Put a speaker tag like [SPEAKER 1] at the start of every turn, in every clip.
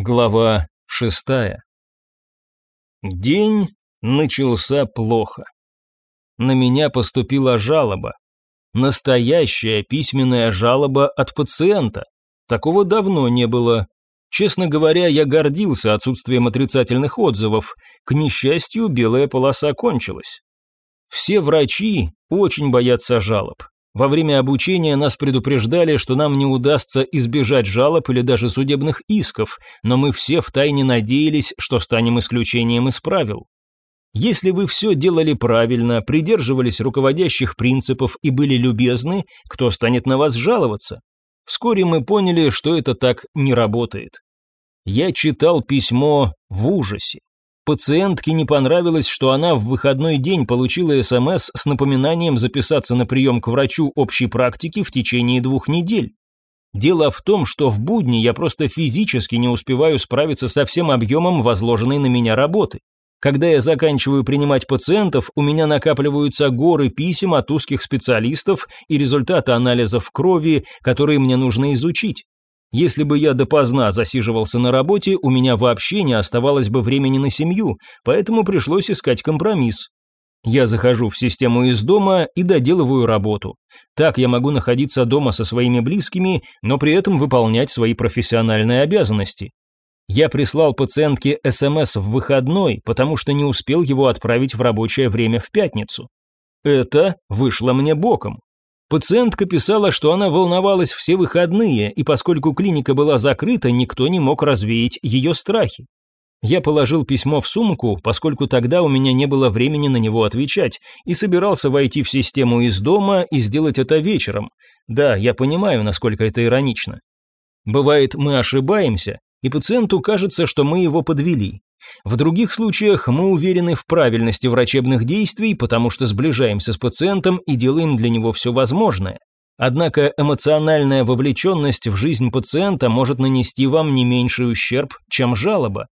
[SPEAKER 1] Глава шестая. День начался плохо. На меня поступила жалоба. Настоящая письменная жалоба от пациента. Такого давно не было. Честно говоря, я гордился отсутствием отрицательных отзывов. К несчастью, белая полоса кончилась. Все врачи очень боятся жалоб. Во время обучения нас предупреждали, что нам не удастся избежать жалоб или даже судебных исков, но мы все втайне надеялись, что станем исключением из правил. Если вы все делали правильно, придерживались руководящих принципов и были любезны, кто станет на вас жаловаться? Вскоре мы поняли, что это так не работает. Я читал письмо в ужасе. Пациентке не понравилось, что она в выходной день получила СМС с напоминанием записаться на прием к врачу общей практики в течение двух недель. Дело в том, что в будни я просто физически не успеваю справиться со всем объемом возложенной на меня работы. Когда я заканчиваю принимать пациентов, у меня накапливаются горы писем от узких специалистов и результаты анализов крови, которые мне нужно изучить. Если бы я допоздна засиживался на работе, у меня вообще не оставалось бы времени на семью, поэтому пришлось искать компромисс. Я захожу в систему из дома и доделываю работу. Так я могу находиться дома со своими близкими, но при этом выполнять свои профессиональные обязанности. Я прислал пациентке СМС в выходной, потому что не успел его отправить в рабочее время в пятницу. Это вышло мне боком. Пациентка писала, что она волновалась все выходные, и поскольку клиника была закрыта, никто не мог развеять ее страхи. Я положил письмо в сумку, поскольку тогда у меня не было времени на него отвечать, и собирался войти в систему из дома и сделать это вечером. Да, я понимаю, насколько это иронично. Бывает, мы ошибаемся, и пациенту кажется, что мы его подвели. В других случаях мы уверены в правильности врачебных действий, потому что сближаемся с пациентом и делаем для него все возможное. Однако эмоциональная вовлеченность в жизнь пациента может нанести вам не меньший ущерб, чем жалоба.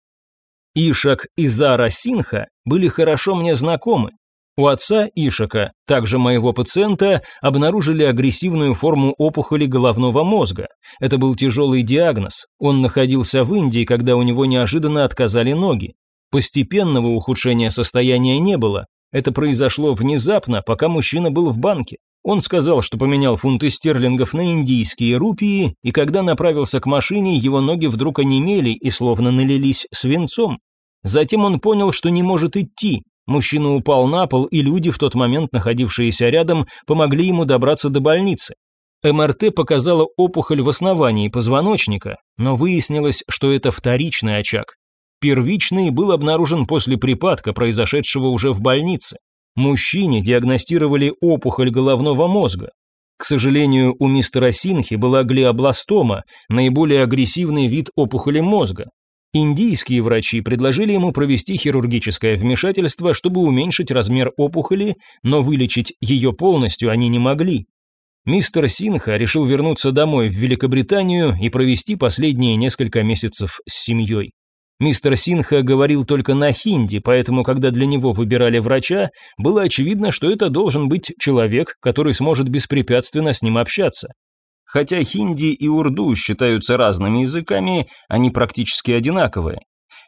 [SPEAKER 1] Ишак и Зара Синха были хорошо мне знакомы. У отца Ишака, также моего пациента, обнаружили агрессивную форму опухоли головного мозга. Это был тяжелый диагноз. Он находился в Индии, когда у него неожиданно отказали ноги. Постепенного ухудшения состояния не было. Это произошло внезапно, пока мужчина был в банке. Он сказал, что поменял фунты стерлингов на индийские рупии, и когда направился к машине, его ноги вдруг онемели и словно налились свинцом. Затем он понял, что не может идти, Мужчина упал на пол, и люди, в тот момент находившиеся рядом, помогли ему добраться до больницы. МРТ показала опухоль в основании позвоночника, но выяснилось, что это вторичный очаг. Первичный был обнаружен после припадка, произошедшего уже в больнице. Мужчине диагностировали опухоль головного мозга. К сожалению, у мистера Синхи была глиобластома, наиболее агрессивный вид опухоли мозга. Индийские врачи предложили ему провести хирургическое вмешательство, чтобы уменьшить размер опухоли, но вылечить ее полностью они не могли. Мистер Синха решил вернуться домой в Великобританию и провести последние несколько месяцев с семьей. Мистер Синха говорил только на хинди, поэтому, когда для него выбирали врача, было очевидно, что это должен быть человек, который сможет беспрепятственно с ним общаться. Хотя хинди и урду считаются разными языками, они практически одинаковые.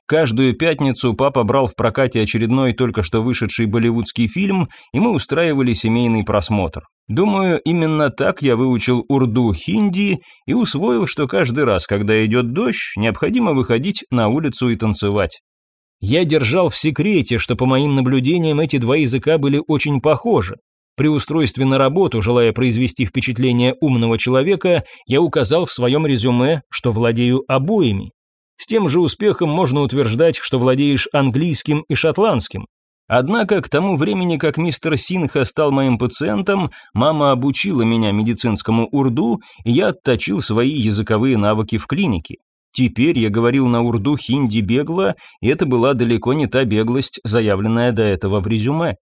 [SPEAKER 1] Каждую пятницу папа брал в прокате очередной только что вышедший болливудский фильм, и мы устраивали семейный просмотр. Думаю, именно так я выучил урду хинди и усвоил, что каждый раз, когда идет дождь, необходимо выходить на улицу и танцевать. Я держал в секрете, что по моим наблюдениям эти два языка были очень похожи. При устройстве на работу, желая произвести впечатление умного человека, я указал в своем резюме, что владею обоими. С тем же успехом можно утверждать, что владеешь английским и шотландским. Однако к тому времени, как мистер Синха стал моим пациентом, мама обучила меня медицинскому урду, и я отточил свои языковые навыки в клинике. Теперь я говорил на урду хинди бегло, и это была далеко не та беглость, заявленная до этого в резюме.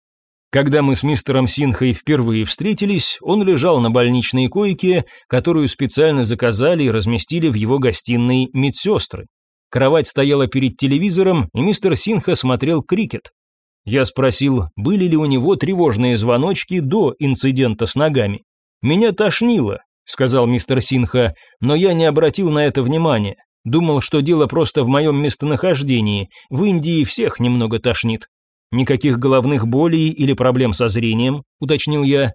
[SPEAKER 1] Когда мы с мистером Синхой впервые встретились, он лежал на больничной койке, которую специально заказали и разместили в его гостиной медсестры. Кровать стояла перед телевизором, и мистер Синха смотрел крикет. Я спросил, были ли у него тревожные звоночки до инцидента с ногами. «Меня тошнило», — сказал мистер Синха, но я не обратил на это внимания. Думал, что дело просто в моем местонахождении. В Индии всех немного тошнит. Никаких головных болей или проблем со зрением, уточнил я.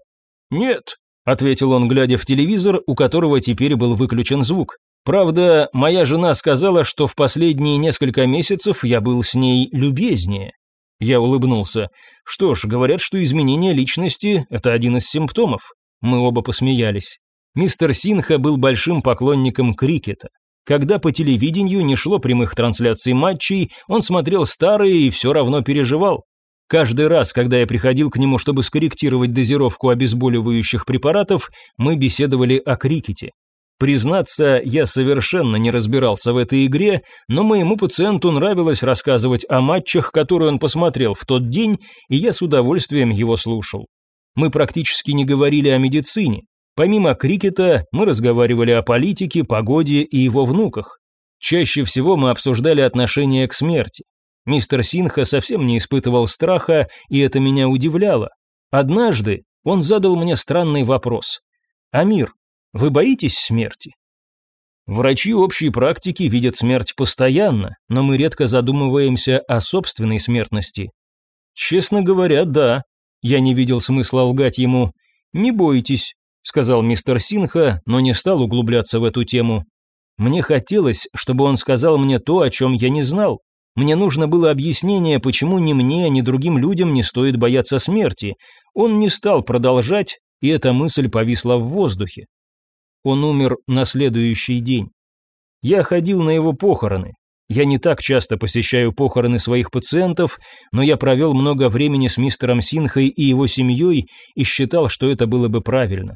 [SPEAKER 1] Нет, ответил он, глядя в телевизор, у которого теперь был выключен звук. Правда, моя жена сказала, что в последние несколько месяцев я был с ней любезнее. Я улыбнулся. Что ж, говорят, что изменение личности – это один из симптомов. Мы оба посмеялись. Мистер Синха был большим поклонником крикета. Когда по телевидению не шло прямых трансляций матчей, он смотрел старые и все равно переживал. Каждый раз, когда я приходил к нему, чтобы скорректировать дозировку обезболивающих препаратов, мы беседовали о крикете. Признаться, я совершенно не разбирался в этой игре, но моему пациенту нравилось рассказывать о матчах, которые он посмотрел в тот день, и я с удовольствием его слушал. Мы практически не говорили о медицине. Помимо крикета, мы разговаривали о политике, погоде и его внуках. Чаще всего мы обсуждали отношение к смерти. Мистер Синха совсем не испытывал страха, и это меня удивляло. Однажды он задал мне странный вопрос. «Амир, вы боитесь смерти?» Врачи общей практики видят смерть постоянно, но мы редко задумываемся о собственной смертности. Честно говоря, да. Я не видел смысла лгать ему. «Не бойтесь», — сказал мистер Синха, но не стал углубляться в эту тему. Мне хотелось, чтобы он сказал мне то, о чем я не знал. Мне нужно было объяснение, почему ни мне, ни другим людям не стоит бояться смерти. Он не стал продолжать, и эта мысль повисла в воздухе. Он умер на следующий день. Я ходил на его похороны. Я не так часто посещаю похороны своих пациентов, но я провел много времени с мистером Синхой и его семьей и считал, что это было бы правильно.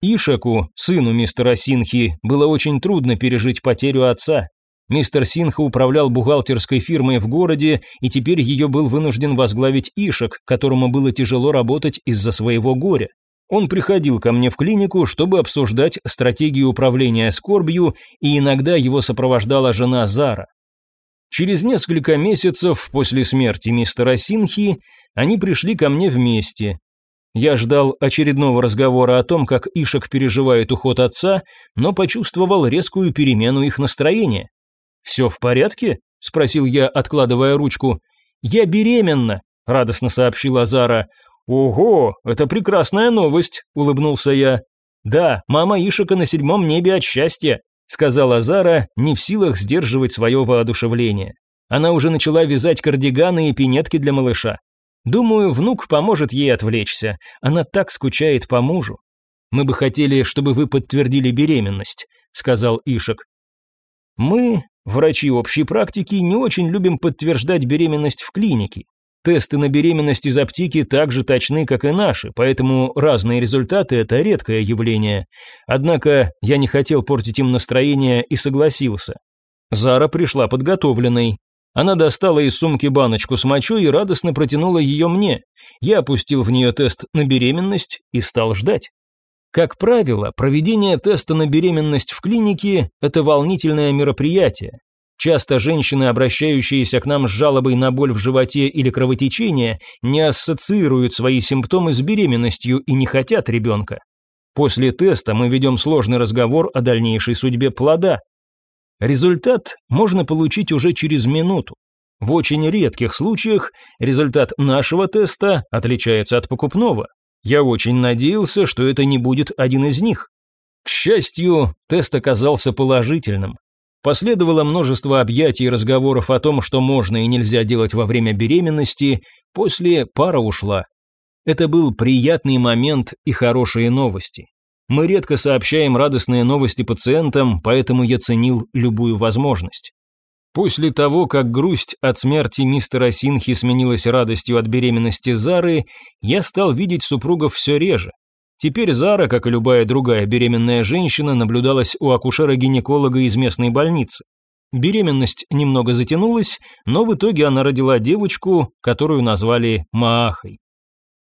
[SPEAKER 1] Ишаку, сыну мистера Синхи, было очень трудно пережить потерю отца, Мистер Синха управлял бухгалтерской фирмой в городе, и теперь ее был вынужден возглавить Ишек, которому было тяжело работать из-за своего горя. Он приходил ко мне в клинику, чтобы обсуждать стратегию управления скорбью, и иногда его сопровождала жена Зара. Через несколько месяцев после смерти мистера Синхи они пришли ко мне вместе. Я ждал очередного разговора о том, как Ишек переживает уход отца, но почувствовал резкую перемену их настроения. «Все в порядке?» – спросил я, откладывая ручку. «Я беременна», – радостно сообщила Зара. «Ого, это прекрасная новость», – улыбнулся я. «Да, мама Ишика на седьмом небе от счастья», – сказала Зара, не в силах сдерживать свое воодушевление. Она уже начала вязать кардиганы и пинетки для малыша. Думаю, внук поможет ей отвлечься. Она так скучает по мужу. Мы бы хотели, чтобы вы подтвердили беременность, сказал Ишек. Мы Врачи общей практики не очень любим подтверждать беременность в клинике. Тесты на беременность из аптеки так же точны, как и наши, поэтому разные результаты – это редкое явление. Однако я не хотел портить им настроение и согласился. Зара пришла подготовленной. Она достала из сумки баночку с мочой и радостно протянула ее мне. Я опустил в нее тест на беременность и стал ждать. Как правило, проведение теста на беременность в клинике – это волнительное мероприятие. Часто женщины, обращающиеся к нам с жалобой на боль в животе или кровотечение, не ассоциируют свои симптомы с беременностью и не хотят ребенка. После теста мы ведем сложный разговор о дальнейшей судьбе плода. Результат можно получить уже через минуту. В очень редких случаях результат нашего теста отличается от покупного. Я очень надеялся, что это не будет один из них. К счастью, тест оказался положительным. Последовало множество объятий и разговоров о том, что можно и нельзя делать во время беременности, после пара ушла. Это был приятный момент и хорошие новости. Мы редко сообщаем радостные новости пациентам, поэтому я ценил любую возможность. После того, как грусть от смерти мистера Синхи сменилась радостью от беременности Зары, я стал видеть супругов все реже. Теперь Зара, как и любая другая беременная женщина, наблюдалась у акушера-гинеколога из местной больницы. Беременность немного затянулась, но в итоге она родила девочку, которую назвали Маахой.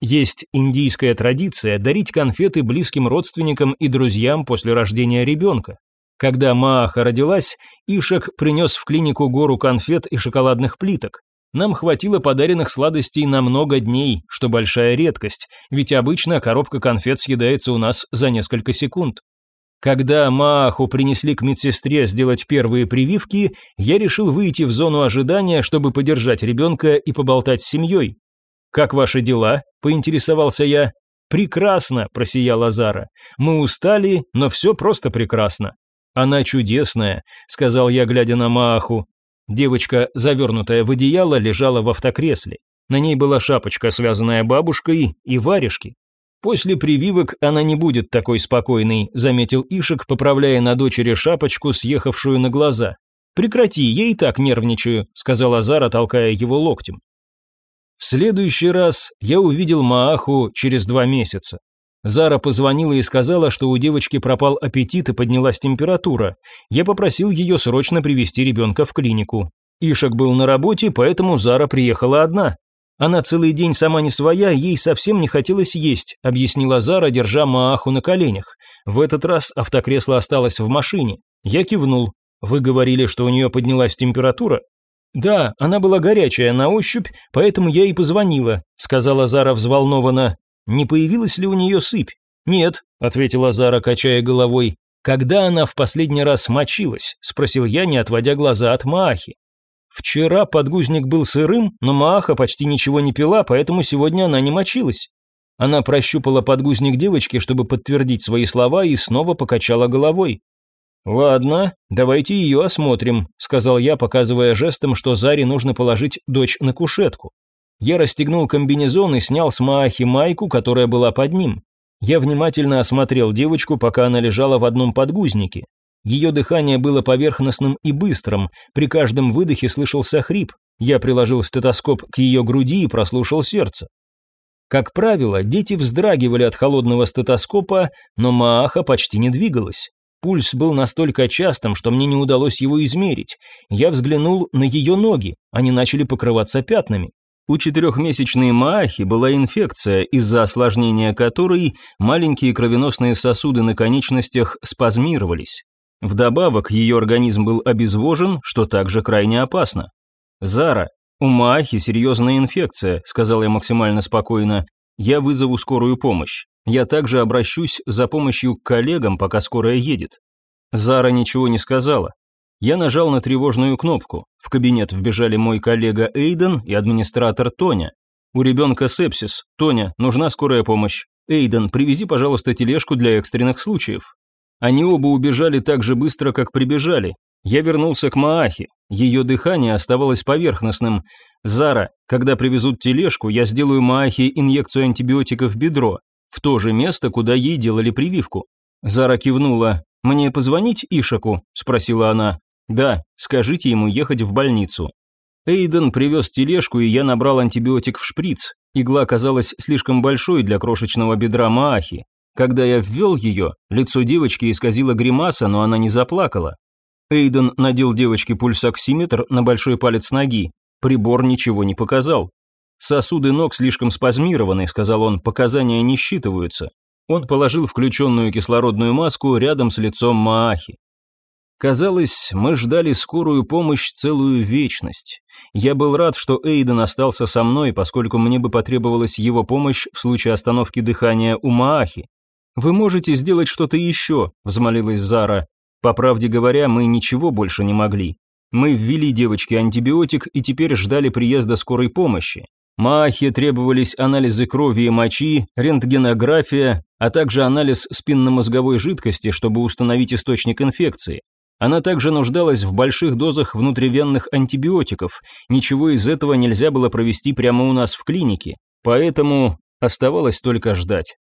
[SPEAKER 1] Есть индийская традиция дарить конфеты близким родственникам и друзьям после рождения ребенка. Когда Мааха родилась, Ишек принес в клинику гору конфет и шоколадных плиток. Нам хватило подаренных сладостей на много дней, что большая редкость, ведь обычно коробка конфет съедается у нас за несколько секунд. Когда Мааху принесли к медсестре сделать первые прививки, я решил выйти в зону ожидания, чтобы подержать ребенка и поболтать с семьей. «Как ваши дела?» – поинтересовался я. «Прекрасно», – просияла Зара. «Мы устали, но все просто прекрасно». «Она чудесная», – сказал я, глядя на Мааху. Девочка, завернутая в одеяло, лежала в автокресле. На ней была шапочка, связанная бабушкой, и варежки. После прививок она не будет такой спокойной, заметил Ишек, поправляя на дочери шапочку, съехавшую на глаза. Прекрати, я и так нервничаю, сказала Зара, толкая его локтем. В следующий раз я увидел Мааху через два месяца. Зара позвонила и сказала, что у девочки пропал аппетит и поднялась температура. Я попросил ее срочно привести ребенка в клинику. Ишек был на работе, поэтому Зара приехала одна. Она целый день сама не своя, ей совсем не хотелось есть, объяснила Зара, держа Мааху на коленях. В этот раз автокресло осталось в машине. Я кивнул. Вы говорили, что у нее поднялась температура? Да, она была горячая на ощупь, поэтому я и позвонила, сказала Зара взволнованно. Не появилась ли у нее сыпь? Нет, ответила Зара, качая головой. Когда она в последний раз мочилась? спросил я, не отводя глаза от Маахи. Вчера подгузник был сырым, но Мааха почти ничего не пила, поэтому сегодня она не мочилась. Она прощупала подгузник девочки, чтобы подтвердить свои слова, и снова покачала головой. «Ладно, давайте ее осмотрим», – сказал я, показывая жестом, что Заре нужно положить дочь на кушетку. Я расстегнул комбинезон и снял с Маахи майку, которая была под ним. Я внимательно осмотрел девочку, пока она лежала в одном подгузнике. Ее дыхание было поверхностным и быстрым, при каждом выдохе слышался хрип. Я приложил стетоскоп к ее груди и прослушал сердце. Как правило, дети вздрагивали от холодного стетоскопа, но Мааха почти не двигалась. Пульс был настолько частым, что мне не удалось его измерить. Я взглянул на ее ноги, они начали покрываться пятнами. У четырехмесячной Маахи была инфекция, из-за осложнения которой маленькие кровеносные сосуды на конечностях спазмировались. Вдобавок, ее организм был обезвожен, что также крайне опасно. «Зара, у Маахи серьезная инфекция», – сказал я максимально спокойно. «Я вызову скорую помощь. Я также обращусь за помощью к коллегам, пока скорая едет». Зара ничего не сказала. Я нажал на тревожную кнопку. В кабинет вбежали мой коллега Эйден и администратор Тоня. «У ребенка сепсис. Тоня, нужна скорая помощь. Эйден, привези, пожалуйста, тележку для экстренных случаев». Они оба убежали так же быстро, как прибежали. Я вернулся к Маахе. Ее дыхание оставалось поверхностным. «Зара, когда привезут тележку, я сделаю Маахе инъекцию антибиотиков в бедро, в то же место, куда ей делали прививку». Зара кивнула. «Мне позвонить Ишаку?» – спросила она. «Да, скажите ему ехать в больницу». Эйден привез тележку, и я набрал антибиотик в шприц. Игла казалась слишком большой для крошечного бедра Маахи. Когда я ввел ее, лицо девочки исказило гримаса, но она не заплакала. Эйден надел девочке пульсоксиметр на большой палец ноги. Прибор ничего не показал. «Сосуды ног слишком спазмированы», – сказал он, – «показания не считываются». Он положил включенную кислородную маску рядом с лицом Маахи. Казалось, мы ждали скорую помощь целую вечность. Я был рад, что Эйден остался со мной, поскольку мне бы потребовалась его помощь в случае остановки дыхания у Маахи. «Вы можете сделать что-то еще», – взмолилась Зара. «По правде говоря, мы ничего больше не могли. Мы ввели девочке антибиотик и теперь ждали приезда скорой помощи. Маахе требовались анализы крови и мочи, рентгенография, а также анализ спинномозговой жидкости, чтобы установить источник инфекции. Она также нуждалась в больших дозах внутривенных антибиотиков. Ничего из этого нельзя было провести прямо у нас в клинике. Поэтому оставалось только ждать.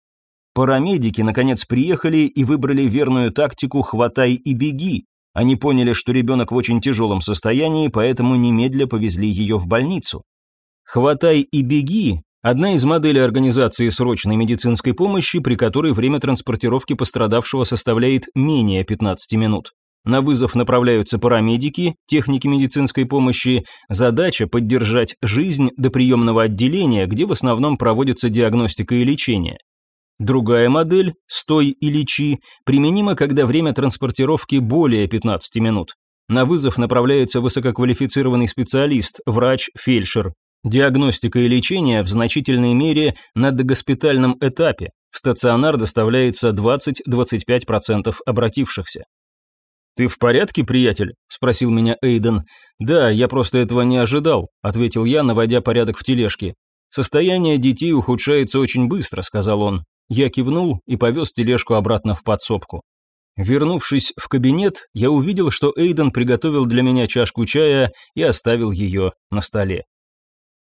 [SPEAKER 1] Парамедики наконец приехали и выбрали верную тактику «хватай и беги». Они поняли, что ребенок в очень тяжелом состоянии, поэтому немедля повезли ее в больницу. «Хватай и беги» – одна из моделей организации срочной медицинской помощи, при которой время транспортировки пострадавшего составляет менее 15 минут. На вызов направляются парамедики, техники медицинской помощи. Задача – поддержать жизнь до приемного отделения, где в основном проводится диагностика и лечение. Другая модель, «Стой и лечи», применима, когда время транспортировки более 15 минут. На вызов направляется высококвалифицированный специалист, врач, фельдшер. Диагностика и лечение в значительной мере на догоспитальном этапе. В стационар доставляется 20-25% обратившихся. «Ты в порядке, приятель?» – спросил меня Эйден. «Да, я просто этого не ожидал», – ответил я, наводя порядок в тележке. «Состояние детей ухудшается очень быстро», – сказал он. Я кивнул и повез тележку обратно в подсобку. Вернувшись в кабинет, я увидел, что Эйден приготовил для меня чашку чая и оставил ее на столе.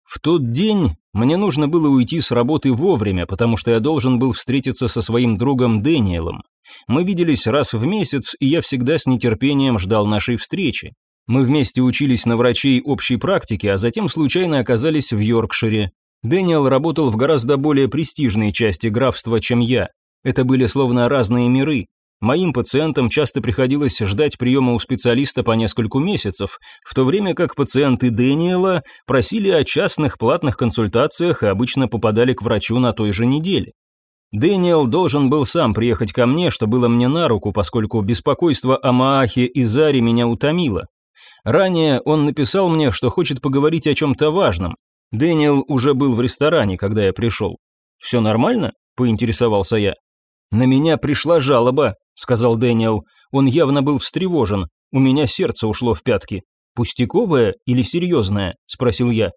[SPEAKER 1] В тот день мне нужно было уйти с работы вовремя, потому что я должен был встретиться со своим другом Дэниелом. Мы виделись раз в месяц, и я всегда с нетерпением ждал нашей встречи. Мы вместе учились на врачей общей практики, а затем случайно оказались в Йоркшире. Дэниел работал в гораздо более престижной части графства, чем я. Это были словно разные миры. Моим пациентам часто приходилось ждать приема у специалиста по нескольку месяцев, в то время как пациенты Дэниела просили о частных платных консультациях и обычно попадали к врачу на той же неделе. Дэниел должен был сам приехать ко мне, что было мне на руку, поскольку беспокойство о Маахе и Заре меня утомило. Ранее он написал мне, что хочет поговорить о чем-то важном. Дэниел уже был в ресторане, когда я пришел. «Все нормально?» – поинтересовался я. «На меня пришла жалоба», – сказал Дэниел. Он явно был встревожен. У меня сердце ушло в пятки. «Пустяковая или серьезная?» – спросил я.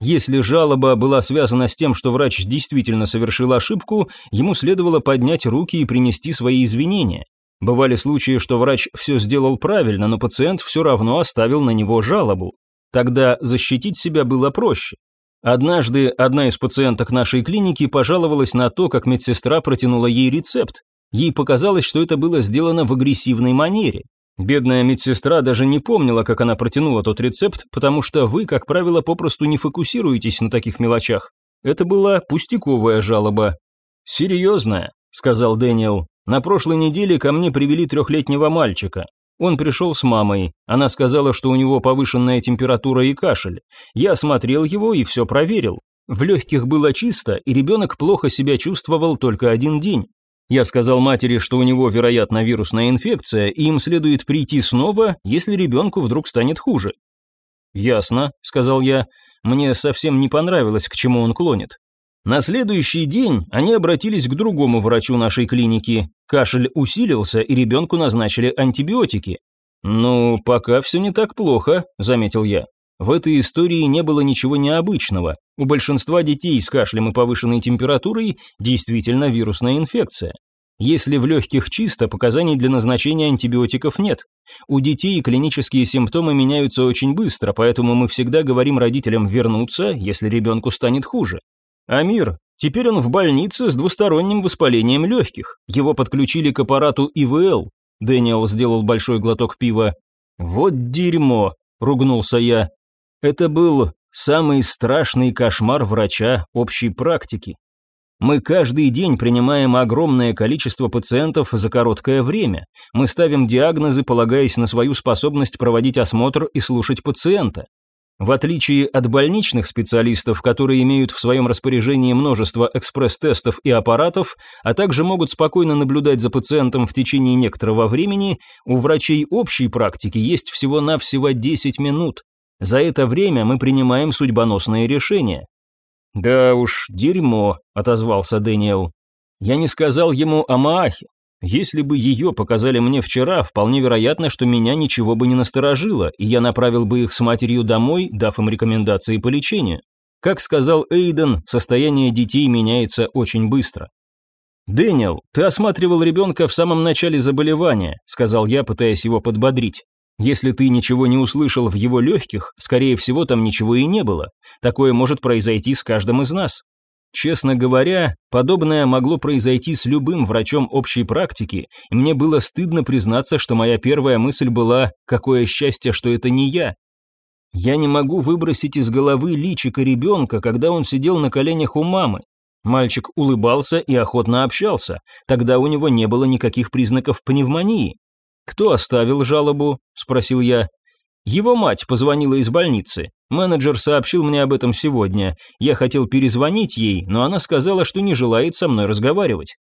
[SPEAKER 1] Если жалоба была связана с тем, что врач действительно совершил ошибку, ему следовало поднять руки и принести свои извинения. Бывали случаи, что врач все сделал правильно, но пациент все равно оставил на него жалобу. Тогда защитить себя было проще. Однажды одна из пациенток нашей клиники пожаловалась на то, как медсестра протянула ей рецепт. Ей показалось, что это было сделано в агрессивной манере. Бедная медсестра даже не помнила, как она протянула тот рецепт, потому что вы, как правило, попросту не фокусируетесь на таких мелочах. Это была пустяковая жалоба. «Серьезная», — сказал Дэниел. «На прошлой неделе ко мне привели трехлетнего мальчика. Он пришел с мамой. Она сказала, что у него повышенная температура и кашель. Я осмотрел его и все проверил. В легких было чисто, и ребенок плохо себя чувствовал только один день. Я сказал матери, что у него, вероятно, вирусная инфекция, и им следует прийти снова, если ребенку вдруг станет хуже. «Ясно», — сказал я. Мне совсем не понравилось, к чему он клонит. На следующий день они обратились к другому врачу нашей клиники. Кашель усилился, и ребенку назначили антибиотики. «Ну, пока все не так плохо», – заметил я. В этой истории не было ничего необычного. У большинства детей с кашлем и повышенной температурой действительно вирусная инфекция. Если в легких чисто, показаний для назначения антибиотиков нет. У детей клинические симптомы меняются очень быстро, поэтому мы всегда говорим родителям вернуться, если ребенку станет хуже. Амир, теперь он в больнице с двусторонним воспалением легких. Его подключили к аппарату ИВЛ. Дэниел сделал большой глоток пива. «Вот дерьмо», – ругнулся я. Это был самый страшный кошмар врача общей практики. Мы каждый день принимаем огромное количество пациентов за короткое время. Мы ставим диагнозы, полагаясь на свою способность проводить осмотр и слушать пациента. В отличие от больничных специалистов, которые имеют в своем распоряжении множество экспресс-тестов и аппаратов, а также могут спокойно наблюдать за пациентом в течение некоторого времени, у врачей общей практики есть всего-навсего 10 минут. За это время мы принимаем судьбоносные решения. «Да уж, дерьмо», – отозвался Дэниел. Я не сказал ему о Маахе. Если бы ее показали мне вчера, вполне вероятно, что меня ничего бы не насторожило, и я направил бы их с матерью домой, дав им рекомендации по лечению. Как сказал Эйден, состояние детей меняется очень быстро. «Дэниел, ты осматривал ребенка в самом начале заболевания», сказал я, пытаясь его подбодрить. «Если ты ничего не услышал в его легких, скорее всего, там ничего и не было. Такое может произойти с каждым из нас. Честно говоря, подобное могло произойти с любым врачом общей практики, и мне было стыдно признаться, что моя первая мысль была «какое счастье, что это не я». Я не могу выбросить из головы личика ребенка, когда он сидел на коленях у мамы. Мальчик улыбался и охотно общался, тогда у него не было никаких признаков пневмонии. «Кто оставил жалобу?» – спросил я. Его мать позвонила из больницы. Менеджер сообщил мне об этом сегодня. Я хотел перезвонить ей, но она сказала, что не желает со мной разговаривать.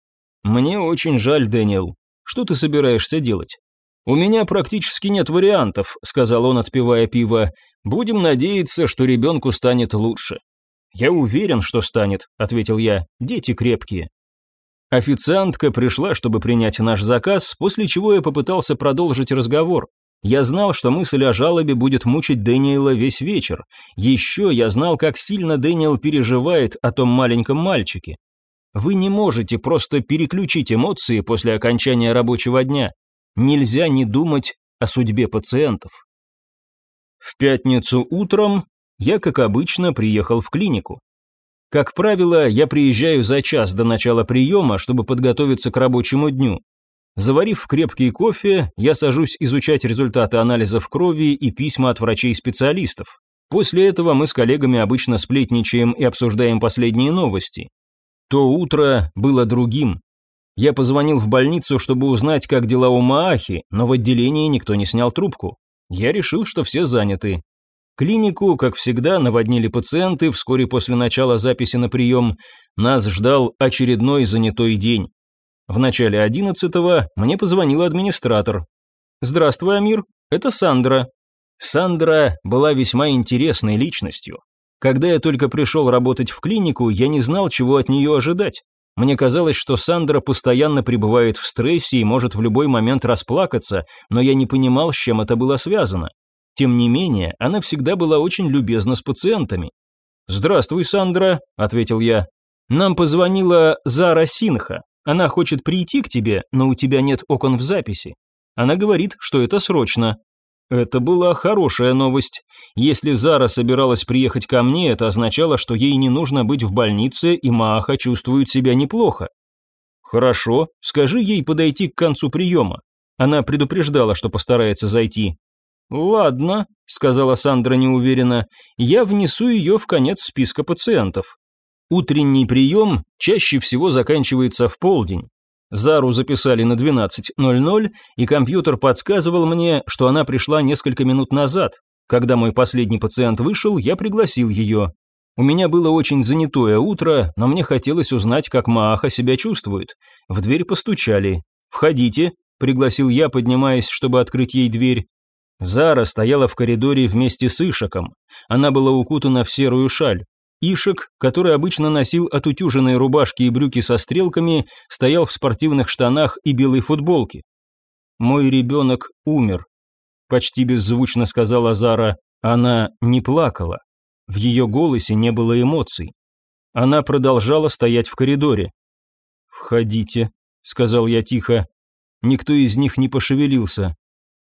[SPEAKER 1] Мне очень жаль, Дэниел. Что ты собираешься делать? У меня практически нет вариантов, сказал он, отпивая пиво. Будем надеяться, что ребенку станет лучше. Я уверен, что станет, ответил я. Дети крепкие. Официантка пришла, чтобы принять наш заказ, после чего я попытался продолжить разговор. Я знал, что мысль о жалобе будет мучить Дэниела весь вечер. Еще я знал, как сильно Дэниел переживает о том маленьком мальчике. Вы не можете просто переключить эмоции после окончания рабочего дня. Нельзя не думать о судьбе пациентов. В пятницу утром я, как обычно, приехал в клинику. Как правило, я приезжаю за час до начала приема, чтобы подготовиться к рабочему дню. Заварив крепкий кофе, я сажусь изучать результаты анализов крови и письма от врачей-специалистов. После этого мы с коллегами обычно сплетничаем и обсуждаем последние новости. То утро было другим. Я позвонил в больницу, чтобы узнать, как дела у Маахи, но в отделении никто не снял трубку. Я решил, что все заняты. Клинику, как всегда, наводнили пациенты вскоре после начала записи на прием. Нас ждал очередной занятой день. В начале одиннадцатого мне позвонил администратор. «Здравствуй, Амир, это Сандра». Сандра была весьма интересной личностью. Когда я только пришел работать в клинику, я не знал, чего от нее ожидать. Мне казалось, что Сандра постоянно пребывает в стрессе и может в любой момент расплакаться, но я не понимал, с чем это было связано. Тем не менее, она всегда была очень любезна с пациентами. «Здравствуй, Сандра», – ответил я. «Нам позвонила Зара Синха. Она хочет прийти к тебе, но у тебя нет окон в записи. Она говорит, что это срочно». Это была хорошая новость. Если Зара собиралась приехать ко мне, это означало, что ей не нужно быть в больнице, и Мааха чувствует себя неплохо. «Хорошо, скажи ей подойти к концу приема». Она предупреждала, что постарается зайти. «Ладно», — сказала Сандра неуверенно, — «я внесу ее в конец списка пациентов». Утренний прием чаще всего заканчивается в полдень. Зару записали на 12.00, и компьютер подсказывал мне, что она пришла несколько минут назад. Когда мой последний пациент вышел, я пригласил ее. У меня было очень занятое утро, но мне хотелось узнать, как Мааха себя чувствует. В дверь постучали. «Входите», – пригласил я, поднимаясь, чтобы открыть ей дверь. Зара стояла в коридоре вместе с Ишаком. Она была укутана в серую шаль. Ишек, который обычно носил отутюженные рубашки и брюки со стрелками, стоял в спортивных штанах и белой футболке. «Мой ребенок умер», – почти беззвучно сказала Зара. Она не плакала. В ее голосе не было эмоций. Она продолжала стоять в коридоре. «Входите», – сказал я тихо. Никто из них не пошевелился.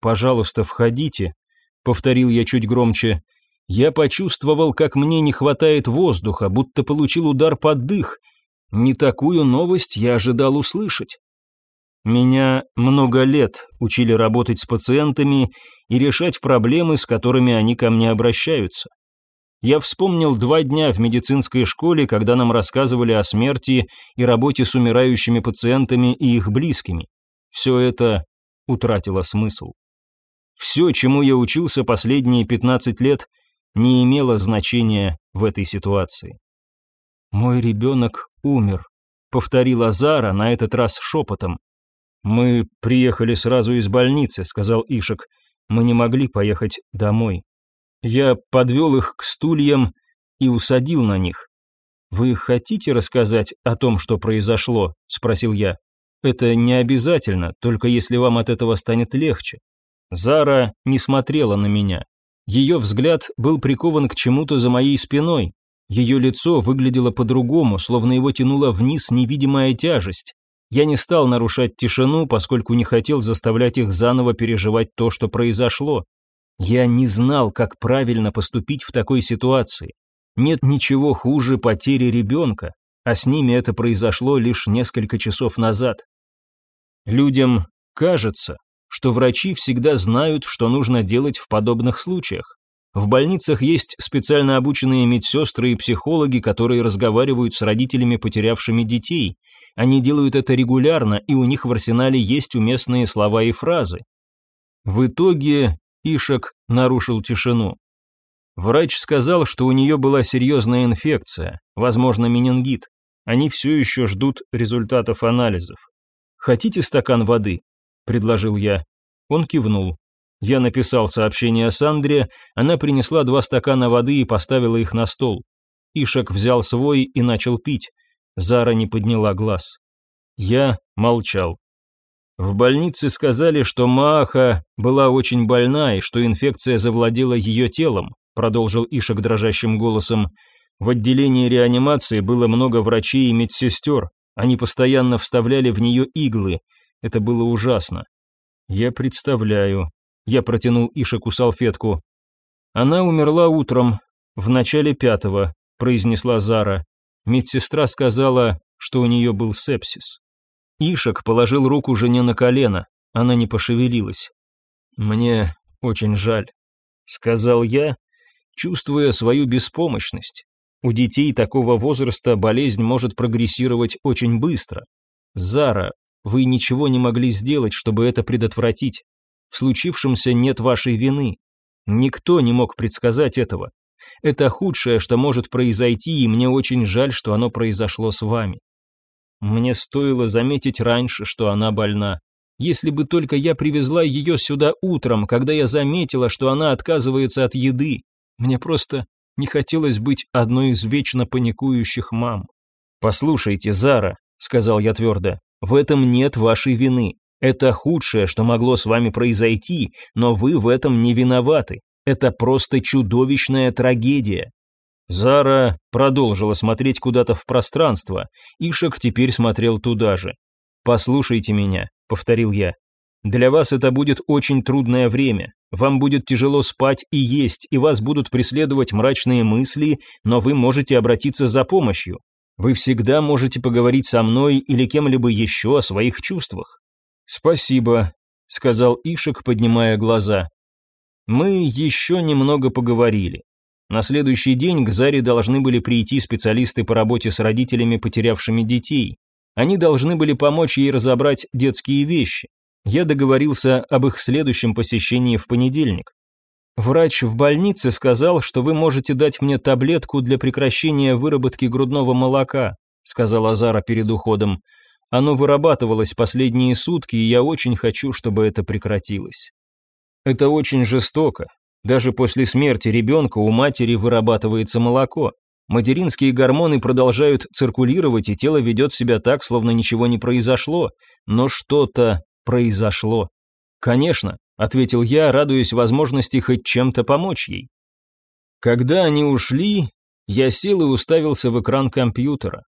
[SPEAKER 1] «Пожалуйста, входите», — повторил я чуть громче. Я почувствовал, как мне не хватает воздуха, будто получил удар под дых. Не такую новость я ожидал услышать. Меня много лет учили работать с пациентами и решать проблемы, с которыми они ко мне обращаются. Я вспомнил два дня в медицинской школе, когда нам рассказывали о смерти и работе с умирающими пациентами и их близкими. Все это утратило смысл. Все, чему я учился последние 15 лет, не имело значения в этой ситуации. «Мой ребенок умер», — повторила Зара на этот раз шепотом. «Мы приехали сразу из больницы», — сказал Ишек. «Мы не могли поехать домой». Я подвел их к стульям и усадил на них. «Вы хотите рассказать о том, что произошло?» – спросил я. «Это не обязательно, только если вам от этого станет легче». Зара не смотрела на меня. Ее взгляд был прикован к чему-то за моей спиной. Ее лицо выглядело по-другому, словно его тянула вниз невидимая тяжесть. Я не стал нарушать тишину, поскольку не хотел заставлять их заново переживать то, что произошло. Я не знал, как правильно поступить в такой ситуации. Нет ничего хуже потери ребенка, а с ними это произошло лишь несколько часов назад. Людям кажется, что врачи всегда знают, что нужно делать в подобных случаях. В больницах есть специально обученные медсестры и психологи, которые разговаривают с родителями, потерявшими детей. Они делают это регулярно, и у них в арсенале есть уместные слова и фразы. В итоге Ишек нарушил тишину. Врач сказал, что у нее была серьезная инфекция, возможно, менингит. Они все еще ждут результатов анализов. Хотите стакан воды? Предложил я. Он кивнул. Я написал сообщение Сандре, она принесла два стакана воды и поставила их на стол. Ишек взял свой и начал пить. Зара не подняла глаз. Я молчал. В больнице сказали, что Мааха была очень больна и что инфекция завладела ее телом, продолжил Ишек дрожащим голосом. В отделении реанимации было много врачей и медсестер. Они постоянно вставляли в нее иглы. Это было ужасно. Я представляю. Я протянул Ишеку салфетку. Она умерла утром, в начале пятого, произнесла Зара. Медсестра сказала, что у нее был сепсис. Ишек положил руку жене на колено. Она не пошевелилась. «Мне очень жаль», — сказал я, чувствуя свою беспомощность. У детей такого возраста болезнь может прогрессировать очень быстро. Зара, вы ничего не могли сделать, чтобы это предотвратить. В случившемся нет вашей вины. Никто не мог предсказать этого. Это худшее, что может произойти, и мне очень жаль, что оно произошло с вами. Мне стоило заметить раньше, что она больна. Если бы только я привезла ее сюда утром, когда я заметила, что она отказывается от еды. Мне просто не хотелось быть одной из вечно паникующих мам. «Послушайте, Зара», — сказал я твердо, — «в этом нет вашей вины. Это худшее, что могло с вами произойти, но вы в этом не виноваты. Это просто чудовищная трагедия. Зара продолжила смотреть куда-то в пространство. Ишек теперь смотрел туда же. «Послушайте меня», — повторил я. «Для вас это будет очень трудное время. Вам будет тяжело спать и есть, и вас будут преследовать мрачные мысли, но вы можете обратиться за помощью. Вы всегда можете поговорить со мной или кем-либо еще о своих чувствах». «Спасибо», — сказал Ишек, поднимая глаза. Мы еще немного поговорили. На следующий день к Заре должны были прийти специалисты по работе с родителями, потерявшими детей. Они должны были помочь ей разобрать детские вещи. Я договорился об их следующем посещении в понедельник. Врач в больнице сказал, что вы можете дать мне таблетку для прекращения выработки грудного молока, сказала Зара перед уходом. Оно вырабатывалось последние сутки, и я очень хочу, чтобы это прекратилось. Это очень жестоко, даже после смерти ребенка у матери вырабатывается молоко. Материнские гормоны продолжают циркулировать, и тело ведет себя так, словно ничего не произошло. Но что-то произошло. «Конечно», — ответил я, радуясь возможности хоть чем-то помочь ей. Когда они ушли, я сел и уставился в экран компьютера.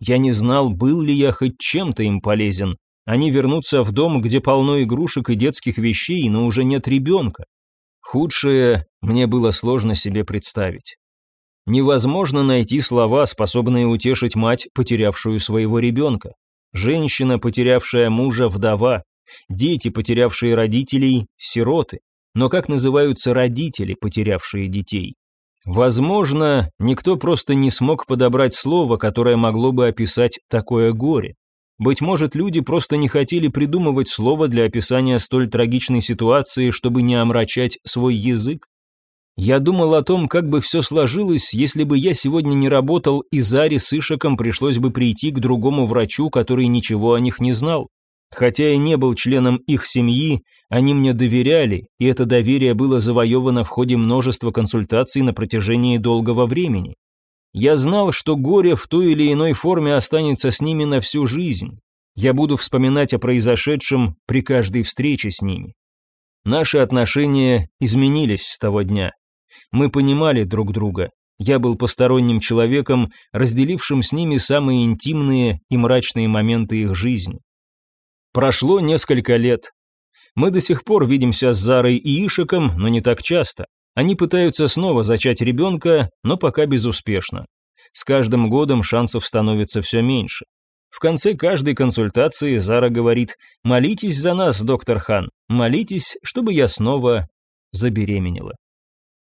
[SPEAKER 1] Я не знал, был ли я хоть чем-то им полезен. Они вернутся в дом, где полно игрушек и детских вещей, но уже нет ребенка. Худшее мне было сложно себе представить. Невозможно найти слова, способные утешить мать, потерявшую своего ребенка. Женщина, потерявшая мужа, вдова. Дети, потерявшие родителей, сироты. Но как называются родители, потерявшие детей? Возможно, никто просто не смог подобрать слово, которое могло бы описать такое горе. Быть может, люди просто не хотели придумывать слово для описания столь трагичной ситуации, чтобы не омрачать свой язык. Я думал о том, как бы все сложилось, если бы я сегодня не работал, и Заре с Ишаком пришлось бы прийти к другому врачу, который ничего о них не знал. Хотя я не был членом их семьи, они мне доверяли, и это доверие было завоевано в ходе множества консультаций на протяжении долгого времени. Я знал, что горе в той или иной форме останется с ними на всю жизнь. Я буду вспоминать о произошедшем при каждой встрече с ними. Наши отношения изменились с того дня. Мы понимали друг друга. Я был посторонним человеком, разделившим с ними самые интимные и мрачные моменты их жизни. Прошло несколько лет. Мы до сих пор видимся с Зарой и Ишиком, но не так часто. Они пытаются снова зачать ребенка, но пока безуспешно. С каждым годом шансов становится все меньше. В конце каждой консультации Зара говорит «Молитесь за нас, доктор Хан, молитесь, чтобы я снова забеременела».